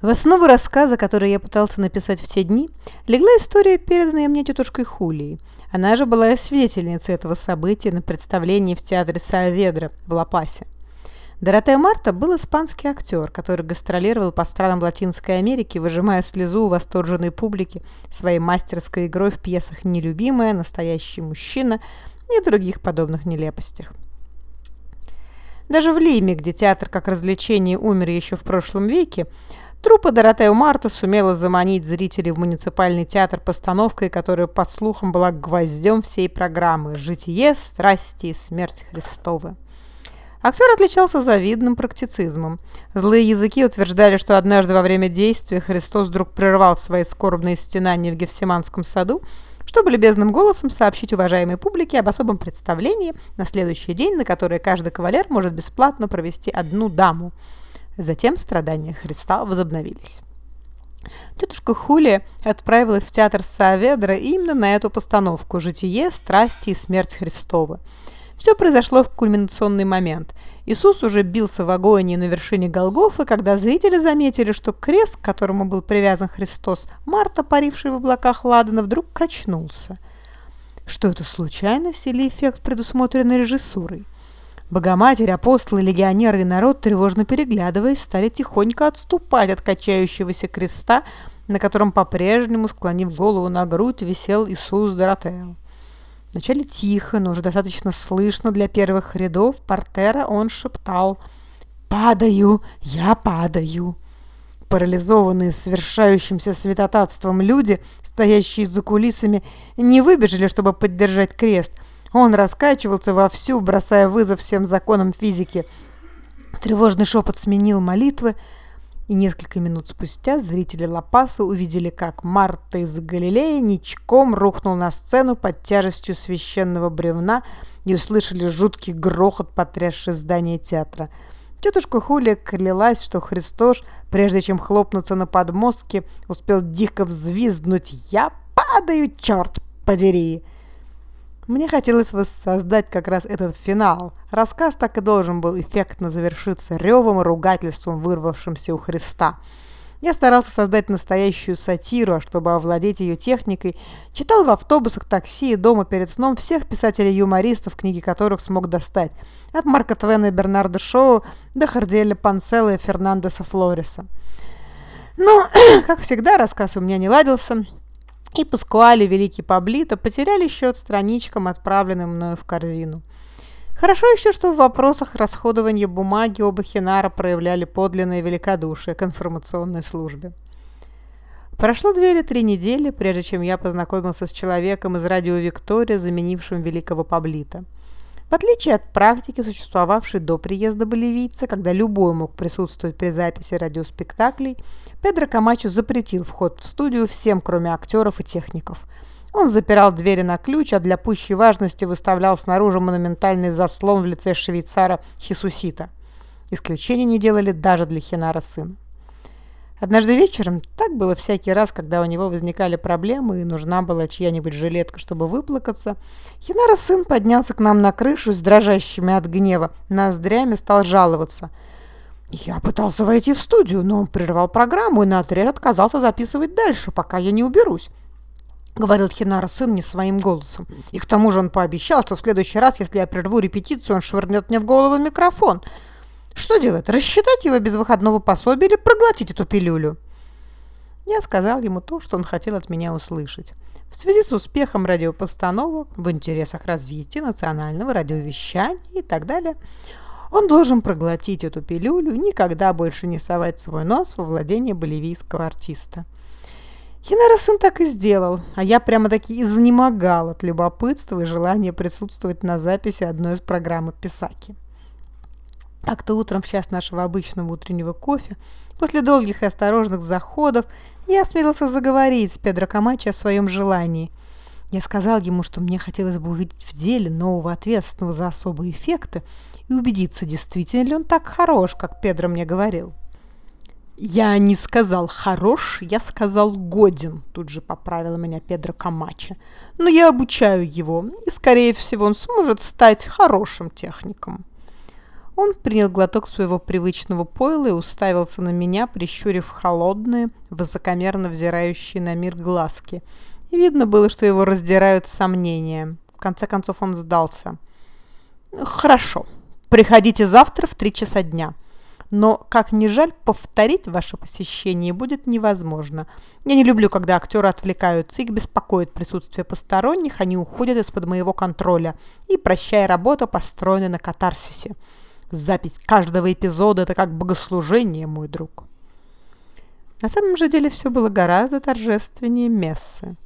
В основу рассказа, который я пытался написать в те дни, легла история, переданная мне тетушкой Хулией. Она же была свидетельницей этого события на представлении в театре Сааведра в Ла-Пасе. Доротея Марта был испанский актер, который гастролировал по странам Латинской Америки, выжимая слезу у восторженной публики своей мастерской игрой в пьесах «Нелюбимая», «Настоящий мужчина» и других подобных нелепостях. Даже в Лиме, где театр как развлечение умер еще в прошлом веке, Труппа Доротео Марта сумела заманить зрителей в муниципальный театр постановкой, которая, по слухам, была гвоздем всей программы «Житие, страсти и смерть Христовы». Актер отличался завидным практицизмом. Злые языки утверждали, что однажды во время действия Христос вдруг прервал свои скорбные стенания в Гефсиманском саду, чтобы любезным голосом сообщить уважаемой публике об особом представлении на следующий день, на которое каждый кавалер может бесплатно провести одну даму – Затем страдания Христа возобновились. Тетушка Хулия отправилась в театр Сааведра именно на эту постановку «Житие, страсти и смерть Христова». Все произошло в кульминационный момент. Иисус уже бился в агонии на вершине Голгофы, когда зрители заметили, что крест, к которому был привязан Христос, Марта, паривший в облаках Ладана, вдруг качнулся. Что это, случайность или эффект, предусмотренный режиссурой? Богоматерь, апостолы, легионеры и народ, тревожно переглядываясь, стали тихонько отступать от качающегося креста, на котором по-прежнему, склонив голову на грудь, висел Иисус Доротео. Вначале тихо, но уже достаточно слышно для первых рядов портера он шептал «Падаю! Я падаю!» Парализованные совершающимся святотатством люди, стоящие за кулисами, не выбежали, чтобы поддержать крест – он раскачивался вовсю, бросая вызов всем законам физики. Тревожный шепот сменил молитвы, и несколько минут спустя зрители Лапаса увидели, как Марта из Галилеи ничком рухнул на сцену под тяжестью священного бревна и услышали жуткий грохот, потрясший здание театра. Тетушка Хулия клялась, что Христос, прежде чем хлопнуться на подмостке, успел дико взвизгнуть «Я падаю, черт подери!» Мне хотелось воссоздать как раз этот финал. Рассказ так и должен был эффектно завершиться ревом и ругательством, вырвавшимся у Христа. Я старался создать настоящую сатиру, а чтобы овладеть ее техникой, читал в автобусах, такси и дома перед сном всех писателей-юмористов, книги которых смог достать. От Марка Твена и Бернарда Шоу до Харделя Панцелла и Фернандеса Флориса. Но, как всегда, рассказ у меня не ладился, и Паскуали Великий Паблито потеряли счет страничкам, отправленным мною в корзину. Хорошо еще, что в вопросах расходования бумаги оба Хинара проявляли подлинное великодушие к информационной службе. Прошло две или три недели, прежде чем я познакомился с человеком из радио «Виктория», заменившим великого Паблита – в отличие от практики, существовавшей до приезда боливийца, когда любой мог присутствовать при записи радиоспектаклей, Педро Камачо запретил вход в студию всем, кроме актеров и техников. Он запирал двери на ключ, а для пущей важности выставлял снаружи монументальный заслон в лице швейцара Хисусита. Исключения не делали даже для Хинара сына. Однажды вечером, так было всякий раз, когда у него возникали проблемы и нужна была чья-нибудь жилетка, чтобы выплакаться, Хинара сын поднялся к нам на крышу с дрожащими от гнева ноздрями стал жаловаться. Я пытался войти в студию, но он прервал программу и наотрез отказался записывать дальше, пока я не уберусь. — говорил Хинара сын не своим голосом. И к тому же он пообещал, что в следующий раз, если я прерву репетицию, он швырнет мне в голову микрофон — что делать? Рассчитать его без выходного пособия или проглотить эту пилюлю? Я сказал ему то, что он хотел от меня услышать. В связи с успехом радиопостановок, в интересах развития национального радиовещания и так далее, он должен проглотить эту пилюлю и никогда больше не совать свой нос во владение боливийского артиста. Хинара-сын так и сделал, а я прямо-таки изнемогал от любопытства и желания присутствовать на записи одной из программ Писаки. Как-то утром в час нашего обычного утреннего кофе, после долгих и осторожных заходов, я осмелился заговорить с Педро Камачо о своем желании. Я сказал ему, что мне хотелось бы увидеть в деле нового ответственного за особые эффекты и убедиться, действительно ли он так хорош, как Педро мне говорил. «Я не сказал «хорош», я сказал «годен», тут же поправила меня Педро Камачо. «Но я обучаю его, и, скорее всего, он сможет стать хорошим техником». Он принял глоток своего привычного пойла и уставился на меня, прищурив холодные, высокомерно взирающие на мир глазки. И видно было, что его раздирают сомнения. В конце концов он сдался. «Хорошо. Приходите завтра в три часа дня. Но, как ни жаль, повторить ваше посещение будет невозможно. Я не люблю, когда актеры отвлекаются, их беспокоит присутствие посторонних, они уходят из-под моего контроля. И прощай, работа построена на катарсисе». Запись каждого эпизода – это как богослужение, мой друг. На самом же деле все было гораздо торжественнее мессы.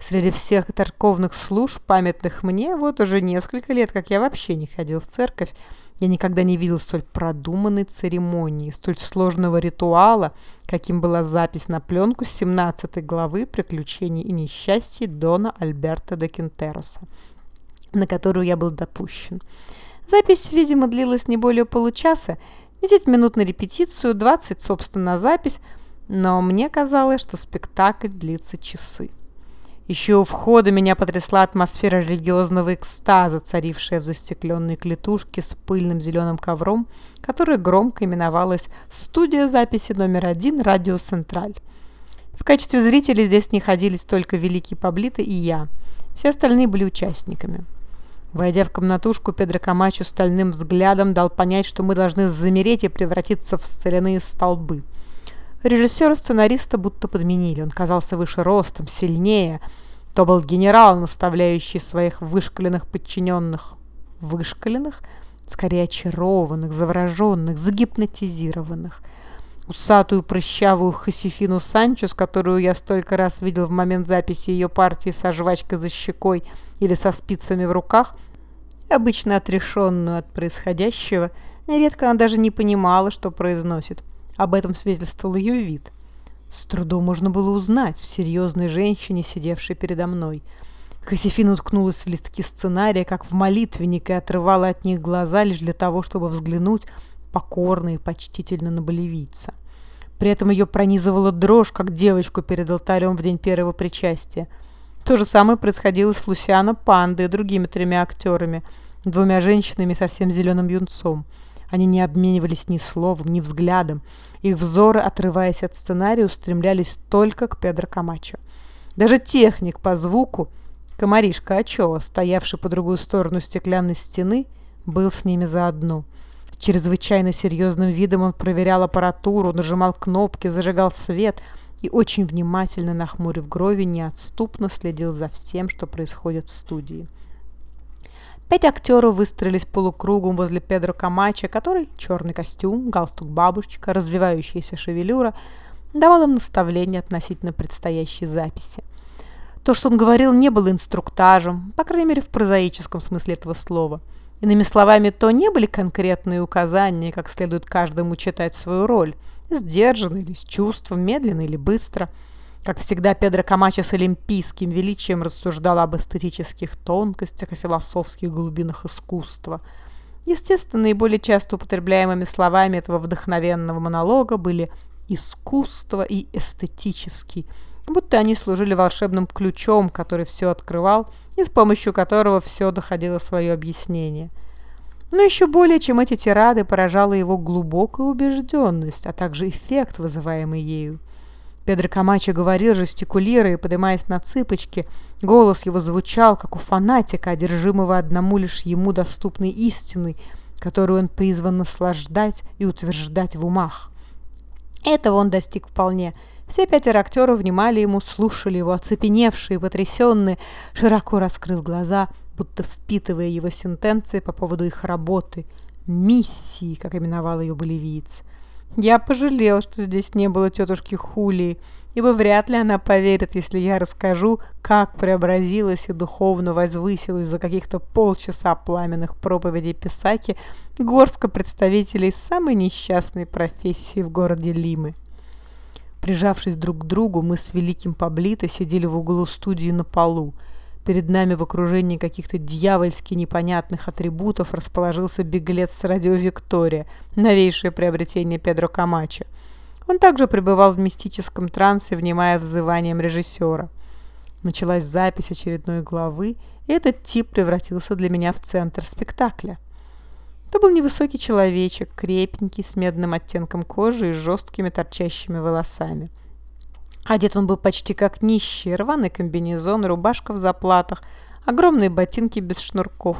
Среди всех церковных служб, памятных мне, вот уже несколько лет, как я вообще не ходил в церковь, я никогда не видел столь продуманной церемонии, столь сложного ритуала, каким была запись на пленку 17 главы «Приключений и несчастья» Дона Альберта де Кентероса, на которую я был допущен. Запись, видимо, длилась не более получаса, 10 минут на репетицию, 20, собственно, на запись, но мне казалось, что спектакль длится часы. Еще у входа меня потрясла атмосфера религиозного экстаза, царившая в застекленной клетушке с пыльным зеленым ковром, которая громко именовалась «Студия записи номер один Радио Централь». В качестве зрителей здесь не ходились только Великий Паблито и я. Все остальные были участниками. Войдя в комнатушку, Педро Камачо стальным взглядом дал понять, что мы должны замереть и превратиться в соляные столбы. Режиссера сценариста будто подменили. Он казался выше ростом, сильнее. То был генерал, наставляющий своих вышкаленных подчиненных. Вышкаленных? Скорее очарованных, завороженных, загипнотизированных усатую прыщавую Хосифину Санчес, которую я столько раз видел в момент записи ее партии со жвачкой за щекой или со спицами в руках, обычно отрешенную от происходящего, нередко она даже не понимала, что произносит. Об этом свидетельствовал ее вид. С трудом можно было узнать в серьезной женщине, сидевшей передо мной. Хосифина уткнулась в листки сценария, как в молитвенник, и отрывала от них глаза лишь для того, чтобы взглянуть покорно и почтительно на болевийца. При этом ее пронизывала дрожь, как девочку перед алтарем в день первого причастия. То же самое происходило с Лусиано Пандой и другими тремя актерами, двумя женщинами и совсем зеленым юнцом. Они не обменивались ни словом, ни взглядом. Их взоры, отрываясь от сценария, устремлялись только к Педро Камачо. Даже техник по звуку, комаришка Ачова, стоявший по другую сторону стеклянной стены, был с ними заодно – чрезвычайно серьезным видом он проверял аппаратуру, нажимал кнопки, зажигал свет и очень внимательно, нахмурив брови, неотступно следил за всем, что происходит в студии. Пять актеров выстроились полукругом возле Педро Камача, который черный костюм, галстук-бабочка, развивающаяся шевелюра давал им наставления относительно предстоящей записи. То, что он говорил, не было инструктажем, по крайней мере в прозаическом смысле этого слова – Иными словами, то не были конкретные указания, как следует каждому читать свою роль, сдержанно или с чувством, медленно или быстро. Как всегда, Педро Камачо с олимпийским величием рассуждал об эстетических тонкостях и философских глубинах искусства. Естественно, наиболее часто употребляемыми словами этого вдохновенного монолога были «искусство» и «эстетический», будто они служили волшебным ключом, который все открывал и с помощью которого все доходило свое объяснение. Но еще более, чем эти тирады, поражала его глубокая убежденность, а также эффект, вызываемый ею. Педро Камачо говорил, жестикулируя поднимаясь на цыпочки. Голос его звучал, как у фанатика, одержимого одному лишь ему доступной истиной, которую он призван наслаждать и утверждать в умах. Этого он достиг вполне – все пятеро актеров внимали ему, слушали его, оцепеневшие, потрясенные, широко раскрыв глаза, будто впитывая его сентенции по поводу их работы, миссии, как именовал ее болевиец. Я пожалел, что здесь не было тетушки Хулии, ибо вряд ли она поверит, если я расскажу, как преобразилась и духовно возвысилась за каких-то полчаса пламенных проповедей Писаки горстка представителей самой несчастной профессии в городе Лимы. Прижавшись друг к другу, мы с великим Паблито сидели в углу студии на полу. Перед нами в окружении каких-то дьявольски непонятных атрибутов расположился беглец с радио Виктория, новейшее приобретение Педро Камачо. Он также пребывал в мистическом трансе, внимая взыванием режиссера. Началась запись очередной главы, и этот тип превратился для меня в центр спектакля. Это был невысокий человечек, крепенький, с медным оттенком кожи и жесткими торчащими волосами. Одет он был почти как нищий, рваный комбинезон, рубашка в заплатах, огромные ботинки без шнурков.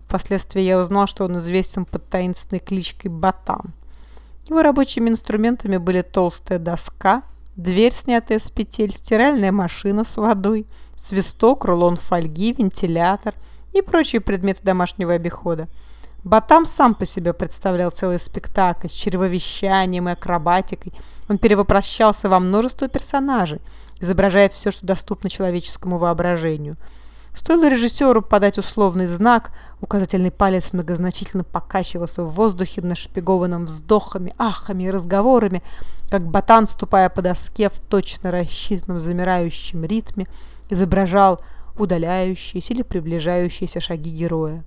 Впоследствии я узнал, что он известен под таинственной кличкой Батан. Его рабочими инструментами были толстая доска, дверь, снятая с петель, стиральная машина с водой, свисток, рулон фольги, вентилятор и прочие предметы домашнего обихода. Батам сам по себе представлял целый спектакль с чревовещанием и акробатикой. Он перевоплощался во множество персонажей, изображая все, что доступно человеческому воображению – Стоило режиссеру подать условный знак, указательный палец многозначительно покачивался в воздухе, нашпигованном вздохами, ахами и разговорами, как ботан, ступая по доске в точно рассчитанном замирающем ритме, изображал удаляющиеся или приближающиеся шаги героя.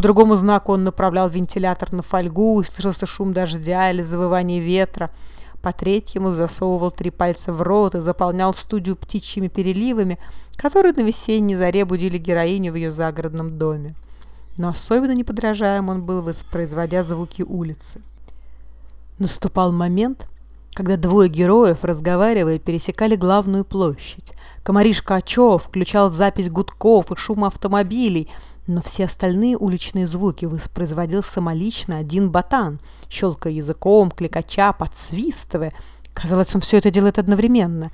По другому знаку он направлял вентилятор на фольгу, и слышался шум дождя или завывание ветра – по третьему засовывал три пальца в рот и заполнял студию птичьими переливами, которые на весенней заре будили героиню в ее загородном доме. Но особенно неподражаем он был, воспроизводя звуки улицы. Наступал момент, когда двое героев, разговаривая, пересекали главную площадь. Комаришка Очо включал запись гудков и шума автомобилей, но все остальные уличные звуки воспроизводил самолично один ботан, щелкая языком, кликача, подсвистывая. Казалось, он все это делает одновременно.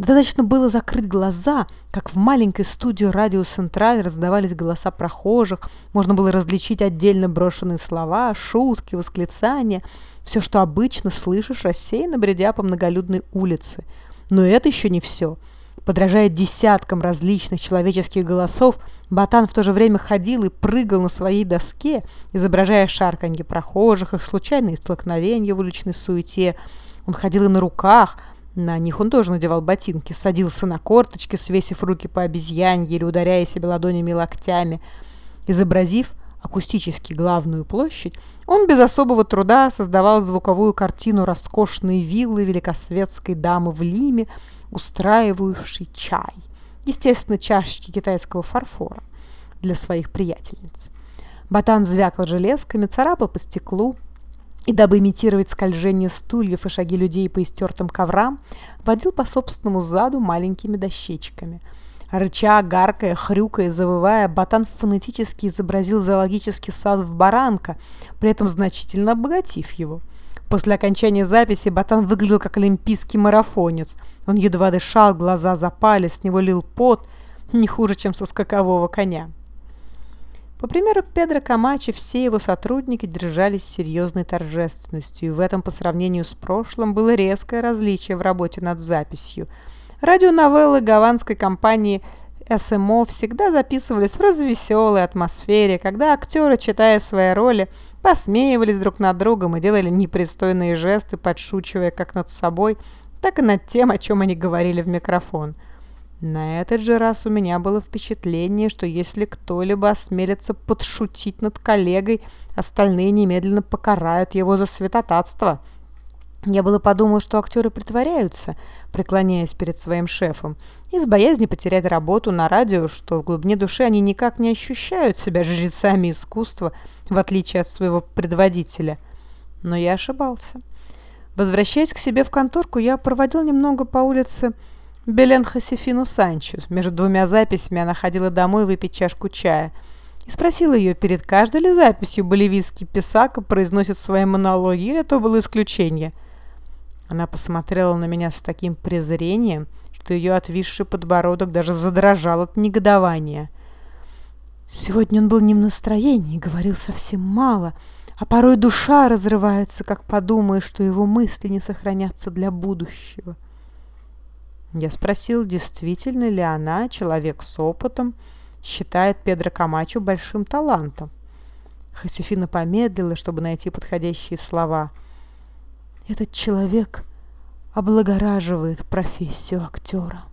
Достаточно было закрыть глаза, как в маленькой студии радио «Централь» раздавались голоса прохожих, можно было различить отдельно брошенные слова, шутки, восклицания, все, что обычно слышишь, рассеянно бредя по многолюдной улице. Но это еще не все – Подражая десяткам различных человеческих голосов, Ботан в то же время ходил и прыгал на своей доске, изображая шарканье прохожих, их случайные столкновения в уличной суете. Он ходил и на руках, на них он тоже надевал ботинки, садился на корточки, свесив руки по обезьянье или ударяя себе ладонями и локтями. Изобразив акустически главную площадь, он без особого труда создавал звуковую картину роскошной виллы великосветской дамы в Лиме, устраивавший чай. Естественно, чашечки китайского фарфора для своих приятельниц. Ботан звякал железками, царапал по стеклу, и, дабы имитировать скольжение стульев и шаги людей по истертым коврам, водил по собственному заду маленькими дощечками. Рыча, гаркая, хрюкая, завывая, Ботан фонетически изобразил зоологический сад в Баранка, при этом значительно обогатив его. После окончания записи Батан выглядел как олимпийский марафонец. Он едва дышал, глаза запали, с него лил пот, не хуже, чем со скакового коня. По примеру Педро Камачи, все его сотрудники держались серьезной торжественностью, и в этом по сравнению с прошлым было резкое различие в работе над записью. Радионовеллы гаванской компании СМО всегда записывались в развеселой атмосфере, когда актеры, читая свои роли, посмеивались друг над другом и делали непристойные жесты, подшучивая как над собой, так и над тем, о чем они говорили в микрофон. На этот же раз у меня было впечатление, что если кто-либо осмелится подшутить над коллегой, остальные немедленно покарают его за святотатство – я было подумал, что актеры притворяются, преклоняясь перед своим шефом, из боязни потерять работу на радио, что в глубине души они никак не ощущают себя жрецами искусства, в отличие от своего предводителя. Но я ошибался. Возвращаясь к себе в конторку, я проводил немного по улице Белен Хосефину Санчо. Между двумя записями она ходила домой выпить чашку чая – и спросила ее, перед каждой ли записью боливийский писака произносит свои монологи, или это было исключение – она посмотрела на меня с таким презрением, что ее отвисший подбородок даже задрожал от негодования. Сегодня он был не в настроении, говорил совсем мало, а порой душа разрывается, как подумаешь, что его мысли не сохранятся для будущего. Я спросил, действительно ли она, человек с опытом, считает Педро Камачо большим талантом. Хосефина помедлила, чтобы найти подходящие слова – этот человек облагораживает профессию актера.